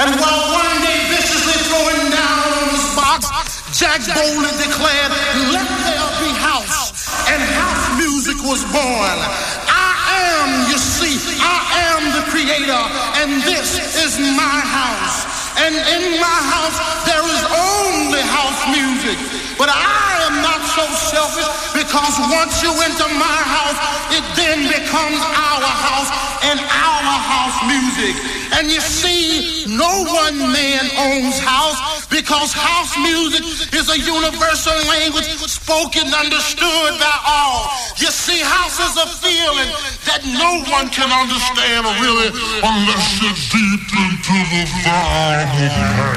And while one day viciously throwing down on his box, Jack boldly declared, Let there be house. And house music was born. I am, you see, I am the creator, and this is my house. And in my house, there is only house music. But I am not so selfish because once you enter my house, it then becomes our house and our house music. And you see, no one man owns house because house music is a universal language spoken, understood by all. You see, house is a feeling that no one can understand really unless you're deep into the vibe.